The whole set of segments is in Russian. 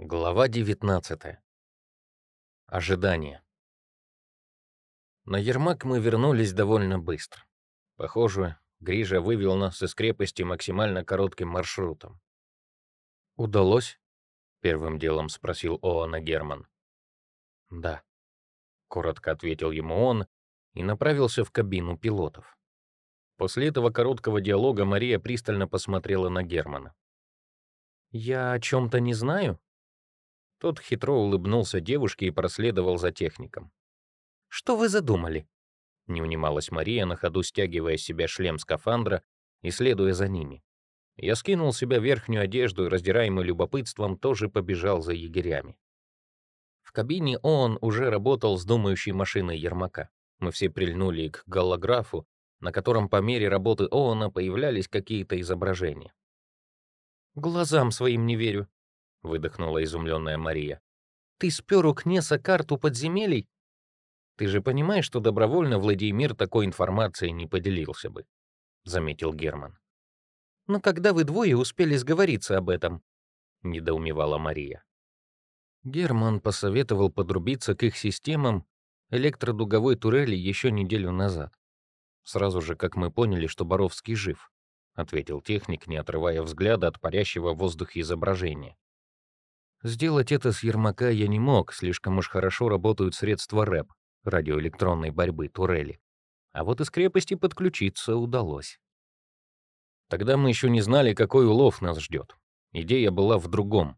Глава 19. Ожидание. На Ермак мы вернулись довольно быстро. Похоже, Грижа вывел нас из крепости максимально коротким маршрутом. «Удалось?» — первым делом спросил Оана Герман. «Да», — коротко ответил ему он и направился в кабину пилотов. После этого короткого диалога Мария пристально посмотрела на Германа. «Я о чем-то не знаю?» Тот хитро улыбнулся девушке и проследовал за техником. «Что вы задумали?» Не унималась Мария, на ходу стягивая с себя шлем скафандра и следуя за ними. Я скинул с себя верхнюю одежду и, раздираемый любопытством, тоже побежал за егерями. В кабине он уже работал с думающей машиной Ермака. Мы все прильнули к голографу, на котором по мере работы Оуэна появлялись какие-то изображения. «Глазам своим не верю», — выдохнула изумленная Мария. «Ты спер у Кнеса карту подземелий? Ты же понимаешь, что добровольно Владимир такой информацией не поделился бы», — заметил Герман. «Но когда вы двое успели сговориться об этом?» — недоумевала Мария. Герман посоветовал подрубиться к их системам электродуговой турели еще неделю назад. Сразу же, как мы поняли, что Боровский жив, ответил техник, не отрывая взгляда от парящего в воздухе изображения. Сделать это с Ермака я не мог, слишком уж хорошо работают средства РЭП, радиоэлектронной борьбы, турели. А вот из крепости подключиться удалось. Тогда мы еще не знали, какой улов нас ждет. Идея была в другом,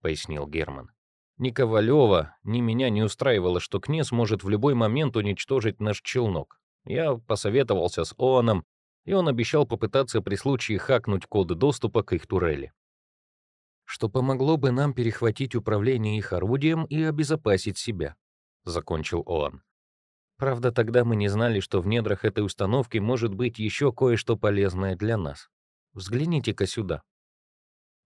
пояснил Герман. Ни Ковалева, ни меня не устраивало, что Кнес может в любой момент уничтожить наш челнок. Я посоветовался с Оаном, и он обещал попытаться при случае хакнуть коды доступа к их турели. Что помогло бы нам перехватить управление их орудием и обезопасить себя, закончил Оан. Правда, тогда мы не знали, что в недрах этой установки может быть еще кое-что полезное для нас. Взгляните-ка сюда.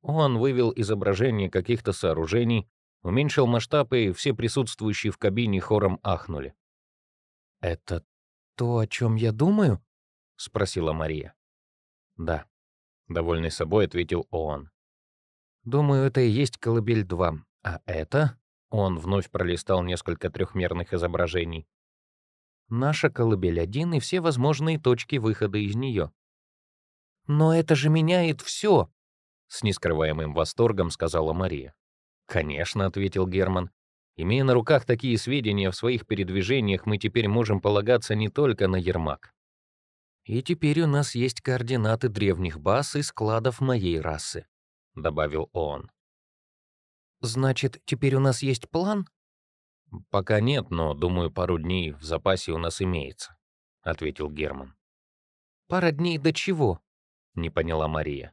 Он вывел изображение каких-то сооружений, уменьшил масштабы, и все присутствующие в кабине хором ахнули. «Это «То, о чем я думаю?» — спросила Мария. «Да», — довольный собой ответил он. «Думаю, это и есть колыбель-2. А это...» — он вновь пролистал несколько трехмерных изображений. «Наша колыбель-1 и все возможные точки выхода из нее». «Но это же меняет все!» — с нескрываемым восторгом сказала Мария. «Конечно», — ответил Герман. Имея на руках такие сведения в своих передвижениях, мы теперь можем полагаться не только на Ермак. И теперь у нас есть координаты древних баз и складов моей расы, добавил он. Значит, теперь у нас есть план? Пока нет, но, думаю, пару дней в запасе у нас имеется, ответил Герман. Пара дней до чего? не поняла Мария.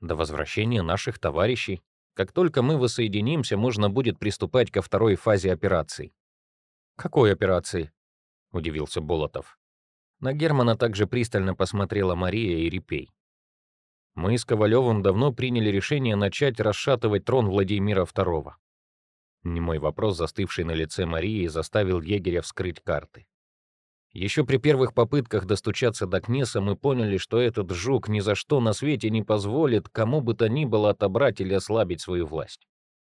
До возвращения наших товарищей, как только мы воссоединимся, можно будет приступать ко второй фазе операции. «Какой операции?» — удивился Болотов. На Германа также пристально посмотрела Мария и Репей. Мы с Ковалевым давно приняли решение начать расшатывать трон Владимира II. Немой вопрос, застывший на лице Марии, заставил егеря вскрыть карты. Еще при первых попытках достучаться до Кнеса мы поняли, что этот жук ни за что на свете не позволит кому бы то ни было отобрать или ослабить свою власть.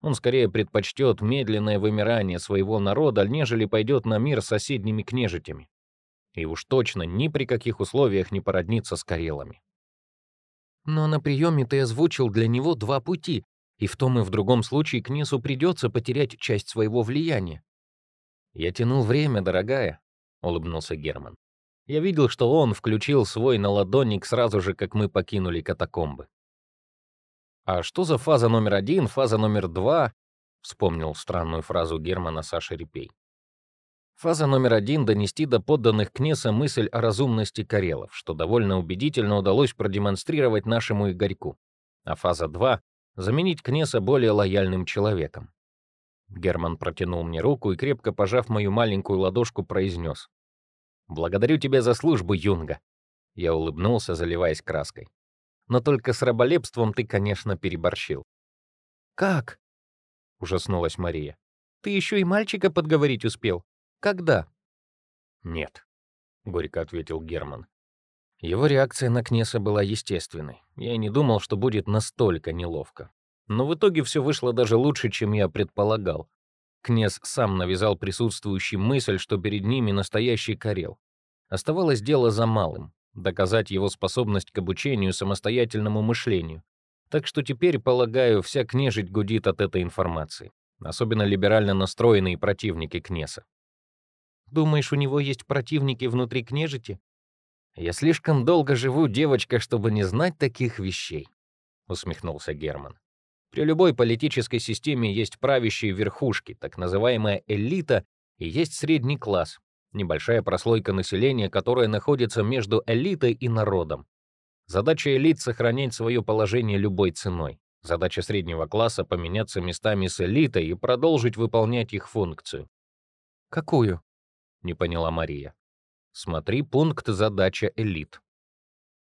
Он скорее предпочтет медленное вымирание своего народа, нежели пойдет на мир с соседними княжитями. И уж точно ни при каких условиях не породнится с карелами. Но на приеме ты озвучил для него два пути, и в том и в другом случае Кнесу придется потерять часть своего влияния. Я тянул время, дорогая, улыбнулся Герман. Я видел, что он включил свой наладонник сразу же, как мы покинули катакомбы. А что за фаза номер один, фаза номер два? Вспомнил странную фразу Германа Саша Репей. Фаза номер один — донести до подданных Кнеса мысль о разумности Карелов, что довольно убедительно удалось продемонстрировать нашему Игорьку. А фаза два — заменить Кнеса более лояльным человеком. Герман протянул мне руку и, крепко пожав мою маленькую ладошку, произнес. «Благодарю тебя за службу, Юнга». Я улыбнулся, заливаясь краской. «Но только с раболепством ты, конечно, переборщил». «Как?» — ужаснулась Мария. «Ты еще и мальчика подговорить успел? Когда?» «Нет», — горько ответил Герман. Его реакция на Кнеса была естественной. Я и не думал, что будет настолько неловко. Но в итоге все вышло даже лучше, чем я предполагал. Князь сам навязал присутствующим мысль, что перед ними настоящий Карел. Оставалось дело за малым — доказать его способность к обучению самостоятельному мышлению. Так что теперь, полагаю, вся княжить гудит от этой информации. Особенно либерально настроенные противники Кнеса. Думаешь, у него есть противники внутри княжити? Я слишком долго живу, девочка, чтобы не знать таких вещей, усмехнулся Герман. При любой политической системе есть правящие верхушки, так называемая элита, и есть средний класс, небольшая прослойка населения, которая находится между элитой и народом. Задача элит — сохранять свое положение любой ценой. Задача среднего класса — поменяться местами с элитой и продолжить выполнять их функцию. «Какую?» — не поняла Мария. «Смотри пункт «Задача элит».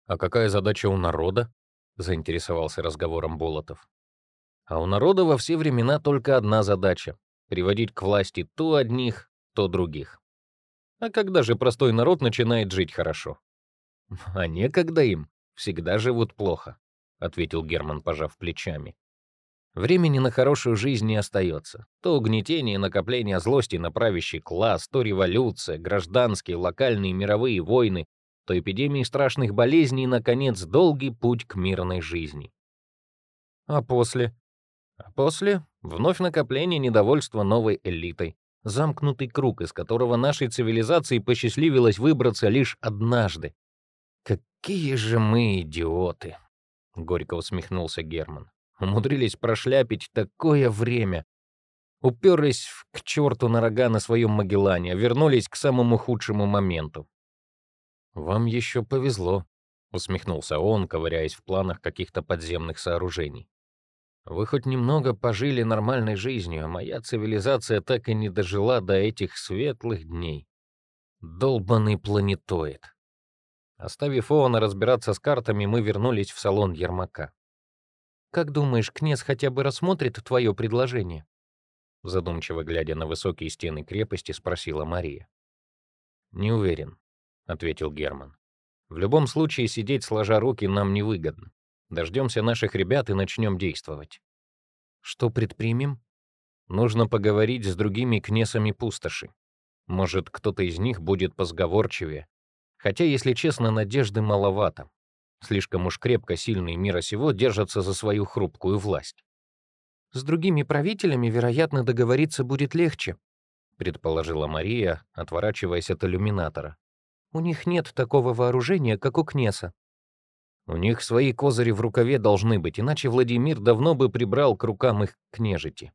«А какая задача у народа?» — заинтересовался разговором Болотов. «А у народа во все времена только одна задача — приводить к власти то одних, то других. А когда же простой народ начинает жить хорошо? А некогда им, всегда живут плохо. — ответил Герман, пожав плечами. Времени на хорошую жизнь не остается. То угнетение и накопление злости на правящий класс, то революция, гражданские, локальные мировые войны, то эпидемии страшных болезней и, наконец, долгий путь к мирной жизни. А после? А после — вновь накопление недовольства новой элитой. Замкнутый круг, из которого нашей цивилизации посчастливилось выбраться лишь однажды. Какие же мы идиоты! — горько усмехнулся Герман. «Умудрились прошляпить такое время. Уперлись к черту на рога на своем Магеллане, вернулись к самому худшему моменту». «Вам еще повезло», — усмехнулся он, ковыряясь в планах каких-то подземных сооружений. «Вы хоть немного пожили нормальной жизнью, а моя цивилизация так и не дожила до этих светлых дней. Долбанный планетоид». Оставив Оуэна разбираться с картами, мы вернулись в салон Ермака. «Как думаешь, князь хотя бы рассмотрит твое предложение?» Задумчиво глядя на высокие стены крепости, спросила Мария. «Не уверен», — ответил Герман. «В любом случае сидеть сложа руки нам невыгодно. Дождемся наших ребят и начнем действовать». «Что предпримем?» «Нужно поговорить с другими кнесами пустоши. Может, кто-то из них будет позговорчивее, Хотя, если честно, надежды маловато. Слишком уж крепко сильные мира сего держатся за свою хрупкую власть. «С другими правителями, вероятно, договориться будет легче», предположила Мария, отворачиваясь от иллюминатора. «У них нет такого вооружения, как у Кнеса». «У них свои козыри в рукаве должны быть, иначе Владимир давно бы прибрал к рукам их княжити».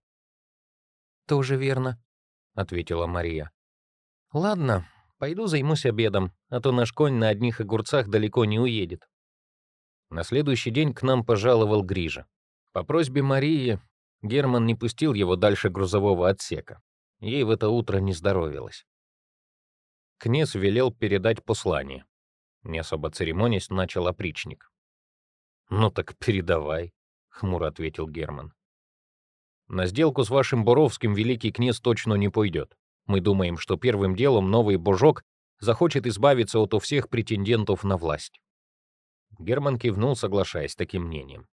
«Тоже верно», — ответила Мария. «Ладно, Пойду займусь обедом, а то наш конь на одних огурцах далеко не уедет. На следующий день к нам пожаловал Грижа. По просьбе Марии Герман не пустил его дальше грузового отсека. Ей в это утро не здоровилось. Князь велел передать послание. Не особо церемонясь, начал опричник. «Ну так передавай», — хмуро ответил Герман. «На сделку с вашим Боровским великий князь точно не пойдет. Мы думаем, что первым делом новый божок захочет избавиться от у всех претендентов на власть. Герман кивнул, соглашаясь с таким мнением.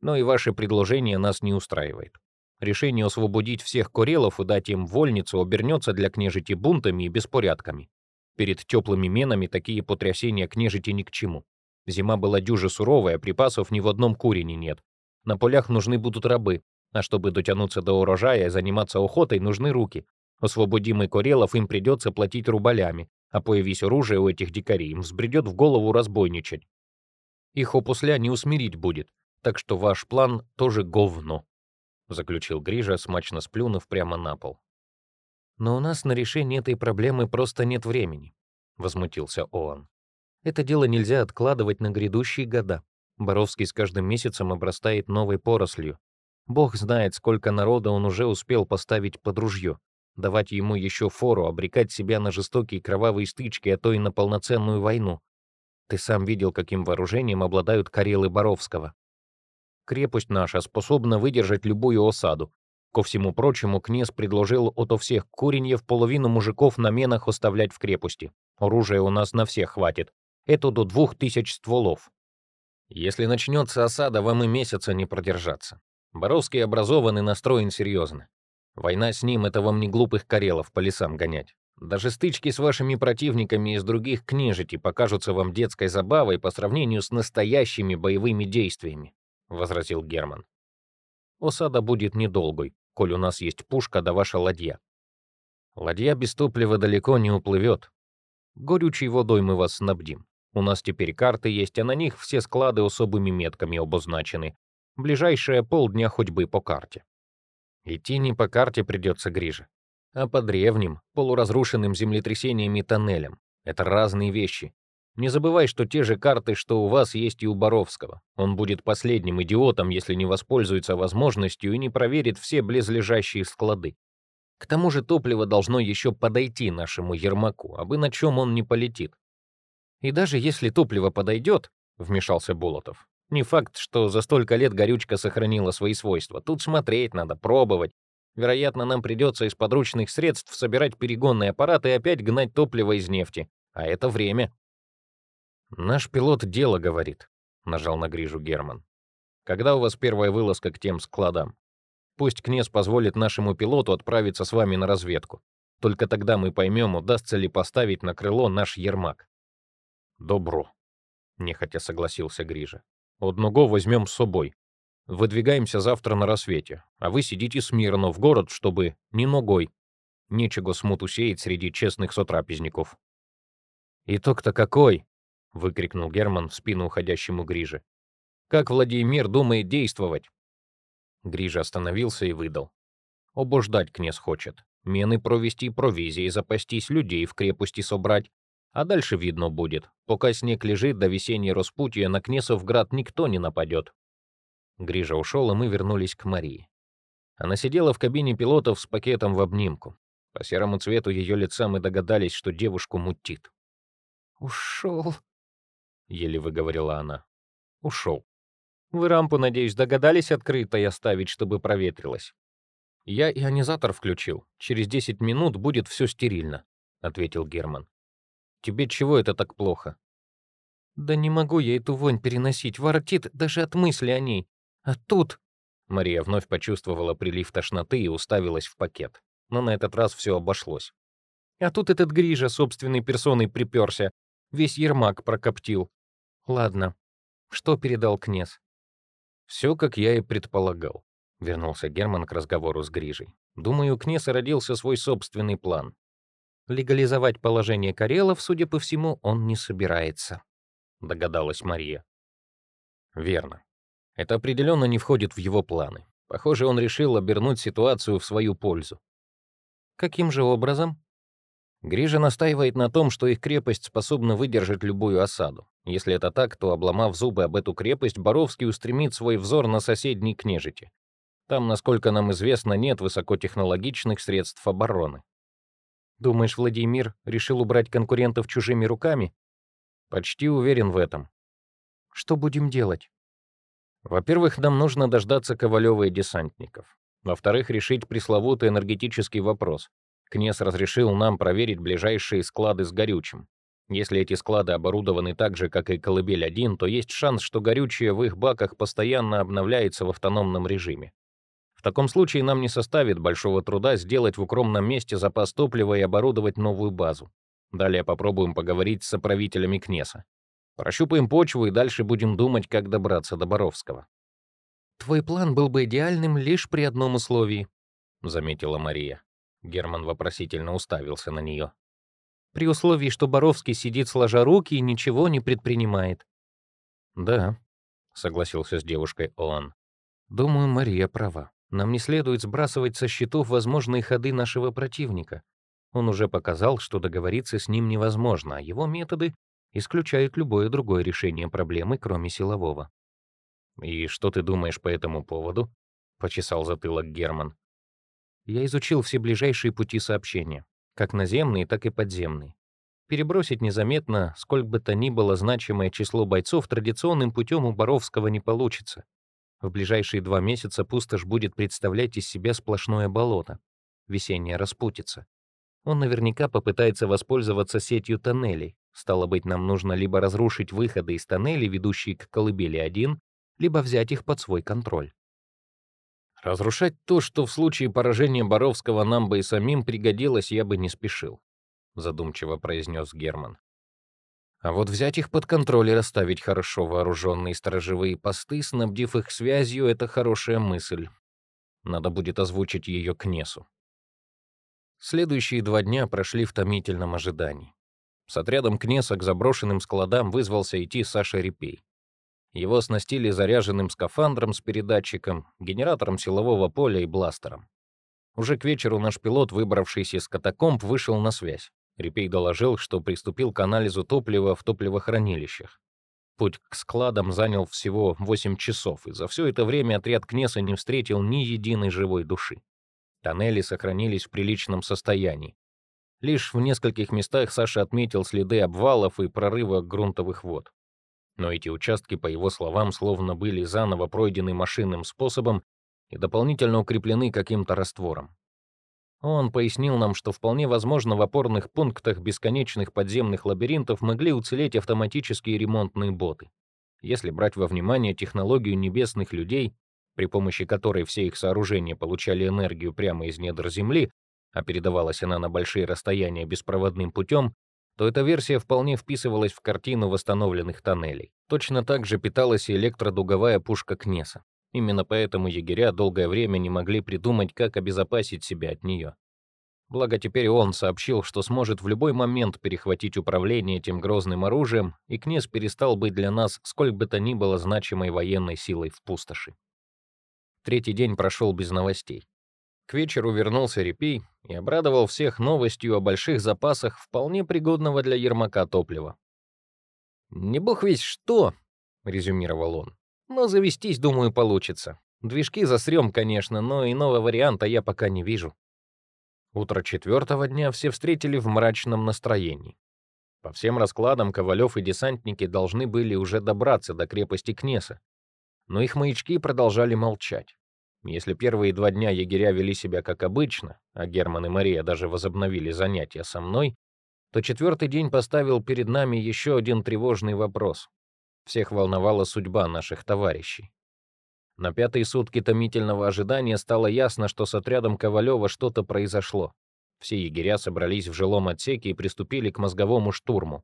Но и ваше предложение нас не устраивает. Решение освободить всех корелов и дать им вольницу обернется для княжити бунтами и беспорядками. Перед теплыми менами такие потрясения княжити ни к чему. Зима была дюже суровая, припасов ни в одном курине нет. На полях нужны будут рабы, а чтобы дотянуться до урожая и заниматься охотой, нужны руки. Освободимый Корелов им придется платить рубалями, а появись оружие у этих дикарей, им взбредет в голову разбойничать. Их опусля не усмирить будет, так что ваш план тоже говно», — заключил Грижа, смачно сплюнув прямо на пол. «Но у нас на решение этой проблемы просто нет времени», — возмутился Оан. «Это дело нельзя откладывать на грядущие года. Боровский с каждым месяцем обрастает новой порослью. Бог знает, сколько народа он уже успел поставить под ружье давать ему еще фору, обрекать себя на жестокие кровавые стычки, а то и на полноценную войну. Ты сам видел, каким вооружением обладают Карелы Боровского. Крепость наша способна выдержать любую осаду. Ко всему прочему, князь предложил ото всех куреньев половину мужиков на менах оставлять в крепости. Оружия у нас на всех хватит. Это до двух тысяч стволов. Если начнется осада, вам и месяца не продержаться. Боровский образован и настроен серьезно. Война с ним — это вам не глупых карелов по лесам гонять. Даже стычки с вашими противниками из других княжити покажутся вам детской забавой по сравнению с настоящими боевыми действиями», — возразил Герман. «Осада будет недолгой, коль у нас есть пушка да ваша ладья. Ладья без топлива далеко не уплывет. Горючей водой мы вас снабдим. У нас теперь карты есть, а на них все склады особыми метками обозначены. Ближайшие полдня ходьбы по карте. Идти не по карте придется, Гриже, а по древним, полуразрушенным землетрясениями тоннелям. Это разные вещи. Не забывай, что те же карты, что у вас, есть и у Боровского. Он будет последним идиотом, если не воспользуется возможностью и не проверит все близлежащие склады. К тому же топливо должно еще подойти нашему Ермаку, а бы на чем он не полетит. И даже если топливо подойдет, вмешался Болотов, не факт, что за столько лет горючка сохранила свои свойства. Тут смотреть надо, пробовать. Вероятно, нам придется из подручных средств собирать перегонные аппараты и опять гнать топливо из нефти. А это время. «Наш пилот дело говорит», — нажал на грижу Герман. «Когда у вас первая вылазка к тем складам? Пусть Кнес позволит нашему пилоту отправиться с вами на разведку. Только тогда мы поймем, удастся ли поставить на крыло наш Ермак». «Добро», — нехотя согласился Грижа. Одного возьмем с собой. Выдвигаемся завтра на рассвете, а вы сидите смирно в город, чтобы не ногой. Нечего смуту сеять среди честных сотрапезников». «Итог-то какой?» — выкрикнул Герман в спину уходящему Гриже. «Как Владимир думает действовать?» Грижа остановился и выдал. «Обождать князь хочет. Мены провести провизии, запастись людей в крепости собрать, а дальше видно будет. Пока снег лежит до весенней распутья, на Кнесовград никто не нападет. Грижа ушел, и мы вернулись к Марии. Она сидела в кабине пилотов с пакетом в обнимку. По серому цвету ее лица мы догадались, что девушку мутит. «Ушел», — еле выговорила она. «Ушел. Вы рампу, надеюсь, догадались открытой оставить, чтобы проветрилось?» «Я ионизатор включил. Через 10 минут будет все стерильно», — ответил Герман. Тебе чего это так плохо?» «Да не могу я эту вонь переносить, воротит даже от мысли о ней. А тут...» Мария вновь почувствовала прилив тошноты и уставилась в пакет. Но на этот раз все обошлось. «А тут этот Грижа собственной персоной приперся. Весь Ермак прокоптил. Ладно, что передал князь?» «Все, как я и предполагал», — вернулся Герман к разговору с Грижей. «Думаю, у Кнеса родился свой собственный план. Легализовать положение Карелов, судя по всему, он не собирается, догадалась Мария. Верно. Это определенно не входит в его планы. Похоже, он решил обернуть ситуацию в свою пользу. Каким же образом? Грижа настаивает на том, что их крепость способна выдержать любую осаду. Если это так, то, обломав зубы об эту крепость, Боровский устремит свой взор на соседние княжити. Там, насколько нам известно, нет высокотехнологичных средств обороны. Думаешь, Владимир решил убрать конкурентов чужими руками? Почти уверен в этом. Что будем делать? Во-первых, нам нужно дождаться Ковалева и десантников. Во-вторых, решить пресловутый энергетический вопрос. Князь разрешил нам проверить ближайшие склады с горючим. Если эти склады оборудованы так же, как и «Колыбель-1», то есть шанс, что горючее в их баках постоянно обновляется в автономном режиме. В таком случае нам не составит большого труда сделать в укромном месте запас топлива и оборудовать новую базу. Далее попробуем поговорить с соправителями Кнеса. Прощупаем почву и дальше будем думать, как добраться до Боровского. «Твой план был бы идеальным лишь при одном условии», — заметила Мария. Герман вопросительно уставился на нее. «При условии, что Боровский сидит сложа руки и ничего не предпринимает». «Да», — согласился с девушкой Оан. «Думаю, Мария права. Нам не следует сбрасывать со счетов возможные ходы нашего противника. Он уже показал, что договориться с ним невозможно, а его методы исключают любое другое решение проблемы, кроме силового. «И что ты думаешь по этому поводу?» — почесал затылок Герман. «Я изучил все ближайшие пути сообщения, как наземные, так и подземные. Перебросить незаметно, сколько бы то ни было значимое число бойцов, традиционным путем у Боровского не получится. В ближайшие два месяца пустошь будет представлять из себя сплошное болото, весенняя распутица. Он наверняка попытается воспользоваться сетью тоннелей, Стало быть, нам нужно либо разрушить выходы из тоннелей, ведущие к колыбели-1, либо взять их под свой контроль. Разрушать то, что в случае поражения Боровского нам бы и самим пригодилось, я бы не спешил, задумчиво произнес Герман. А вот взять их под контроль и расставить хорошо вооруженные сторожевые посты, снабдив их связью, это хорошая мысль. Надо будет озвучить ее к Несу. Следующие два дня прошли в томительном ожидании. С отрядом Кнеса к заброшенным складам вызвался идти Саша Репей. Его оснастили заряженным скафандром с передатчиком, генератором силового поля и бластером. Уже к вечеру наш пилот, выбравшийся из катакомб, вышел на связь. Репей доложил, что приступил к анализу топлива в топливохранилищах. Путь к складам занял всего 8 часов, и за все это время отряд Кнеса не встретил ни единой живой души. Тоннели сохранились в приличном состоянии. Лишь в нескольких местах Саша отметил следы обвалов и прорыва грунтовых вод. Но эти участки, по его словам, словно были заново пройдены машинным способом и дополнительно укреплены каким-то раствором. Он пояснил нам, что вполне возможно в опорных пунктах бесконечных подземных лабиринтов могли уцелеть автоматические ремонтные боты. Если брать во внимание технологию небесных людей, при помощи которой все их сооружения получали энергию прямо из недр Земли, а передавалась она на большие расстояния беспроводным путем, то эта версия вполне вписывалась в картину восстановленных тоннелей. Точно так же питалась и электродуговая пушка Кнеса. Именно поэтому егеря долгое время не могли придумать, как обезопасить себя от нее. Благо теперь он сообщил, что сможет в любой момент перехватить управление этим грозным оружием, и князь перестал быть для нас сколь бы то ни было значимой военной силой в пустоши. Третий день прошел без новостей. К вечеру вернулся Репей и обрадовал всех новостью о больших запасах вполне пригодного для Ермака топлива. «Не бог весь что», — резюмировал он. Но завестись, думаю, получится. Движки засрём, конечно, но иного варианта я пока не вижу. Утро четвертого дня все встретили в мрачном настроении. По всем раскладам Ковалев и десантники должны были уже добраться до крепости Кнеса. Но их маячки продолжали молчать. Если первые два дня егеря вели себя как обычно, а Герман и Мария даже возобновили занятия со мной, то четвертый день поставил перед нами еще один тревожный вопрос. Всех волновала судьба наших товарищей. На пятые сутки томительного ожидания стало ясно, что с отрядом Ковалева что-то произошло. Все егеря собрались в жилом отсеке и приступили к мозговому штурму.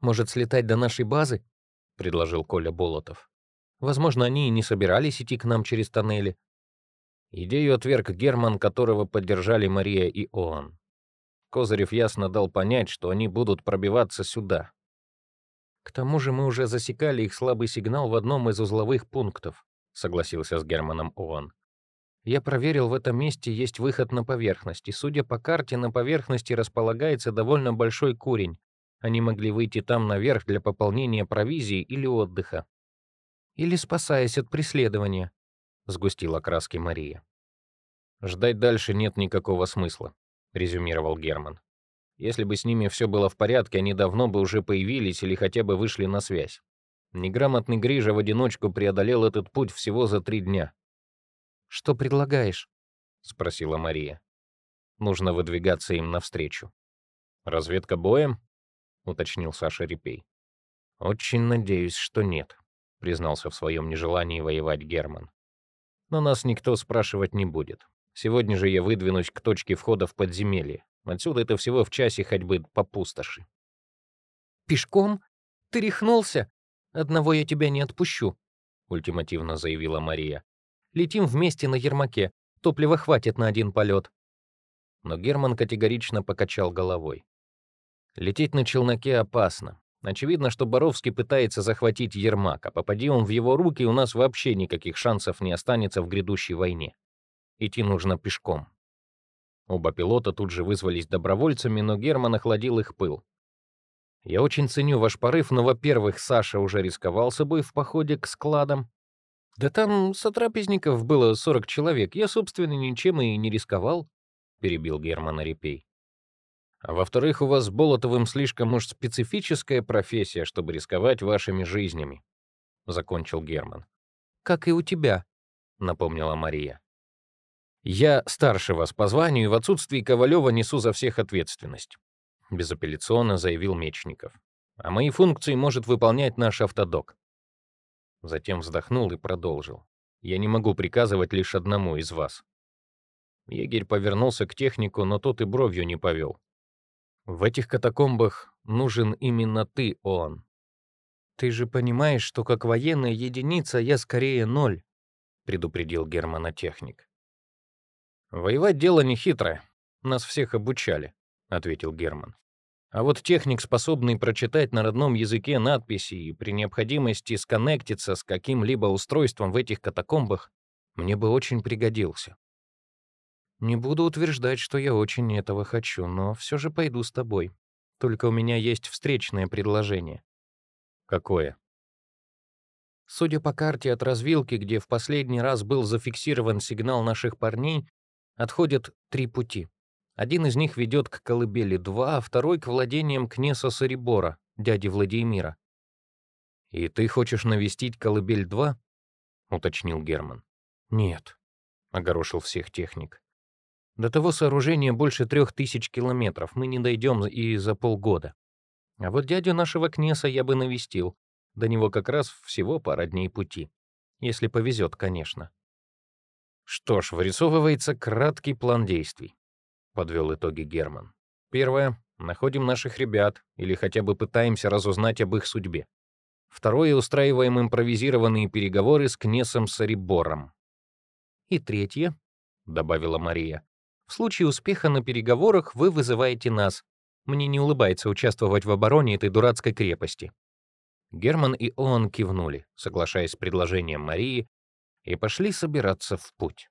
«Может, слетать до нашей базы?» — предложил Коля Болотов. «Возможно, они и не собирались идти к нам через тоннели». Идею отверг Герман, которого поддержали Мария и Оан. Козырев ясно дал понять, что они будут пробиваться сюда, к тому же мы уже засекали их слабый сигнал в одном из узловых пунктов, согласился с Германом Оуэн. Я проверил, в этом месте есть выход на поверхность, и, судя по карте, на поверхности располагается довольно большой курень. Они могли выйти там наверх для пополнения провизии или отдыха. Или спасаясь от преследования, сгустила краски Мария. Ждать дальше нет никакого смысла, резюмировал Герман. Если бы с ними все было в порядке, они давно бы уже появились или хотя бы вышли на связь. Неграмотный Грижа в одиночку преодолел этот путь всего за три дня. «Что предлагаешь?» — спросила Мария. «Нужно выдвигаться им навстречу». «Разведка боем?» — уточнил Саша Репей. «Очень надеюсь, что нет», — признался в своем нежелании воевать Герман. «Но нас никто спрашивать не будет. Сегодня же я выдвинусь к точке входа в подземелье. Отсюда это всего в часе ходьбы по пустоши. «Пешком? Ты рехнулся? Одного я тебя не отпущу», — ультимативно заявила Мария. «Летим вместе на Ермаке. Топлива хватит на один полет». Но Герман категорично покачал головой. Лететь на челноке опасно. Очевидно, что Боровский пытается захватить Ермак, а попади он в его руки, у нас вообще никаких шансов не останется в грядущей войне. Идти нужно пешком. Оба пилота тут же вызвались добровольцами, но Герман охладил их пыл. «Я очень ценю ваш порыв, но, во-первых, Саша уже рисковал собой в походе к складам. Да там сотрапезников было 40 человек, я, собственно, ничем и не рисковал», — перебил Герман Репей. «А во-вторых, у вас с Болотовым слишком уж специфическая профессия, чтобы рисковать вашими жизнями», — закончил Герман. «Как и у тебя», — напомнила Мария. Я старше вас по званию и в отсутствии Ковалева несу за всех ответственность. — безапелляционно заявил Мечников. «А мои функции может выполнять наш автодок». Затем вздохнул и продолжил. «Я не могу приказывать лишь одному из вас». Егерь повернулся к технику, но тот и бровью не повел. «В этих катакомбах нужен именно ты, Оан». «Ты же понимаешь, что как военная единица я скорее ноль», — предупредил Германа техник. «Воевать дело не хитрое. Нас всех обучали», — ответил Герман. «А вот техник, способный прочитать на родном языке надписи и при необходимости сконнектиться с каким-либо устройством в этих катакомбах, мне бы очень пригодился». «Не буду утверждать, что я очень этого хочу, но все же пойду с тобой. Только у меня есть встречное предложение». «Какое?» Судя по карте от развилки, где в последний раз был зафиксирован сигнал наших парней, Отходят три пути. Один из них ведет к колыбели 2, а второй — к владениям Кнеса Сарибора, дяди Владимира. «И ты хочешь навестить колыбель-2?» — уточнил Герман. «Нет», — огорошил всех техник. «До того сооружения больше трех тысяч километров, мы не дойдем и за полгода. А вот дядю нашего Кнеса я бы навестил. До него как раз всего пара дней пути. Если повезет, конечно. Что ж, вырисовывается краткий план действий, подвел итоги Герман. Первое находим наших ребят или хотя бы пытаемся разузнать об их судьбе. Второе устраиваем импровизированные переговоры с Кнесом Сарибором. И третье, добавила Мария. В случае успеха на переговорах вы вызываете нас. Мне не улыбается участвовать в обороне этой дурацкой крепости. Герман и он кивнули, соглашаясь с предложением Марии, и пошли собираться в путь.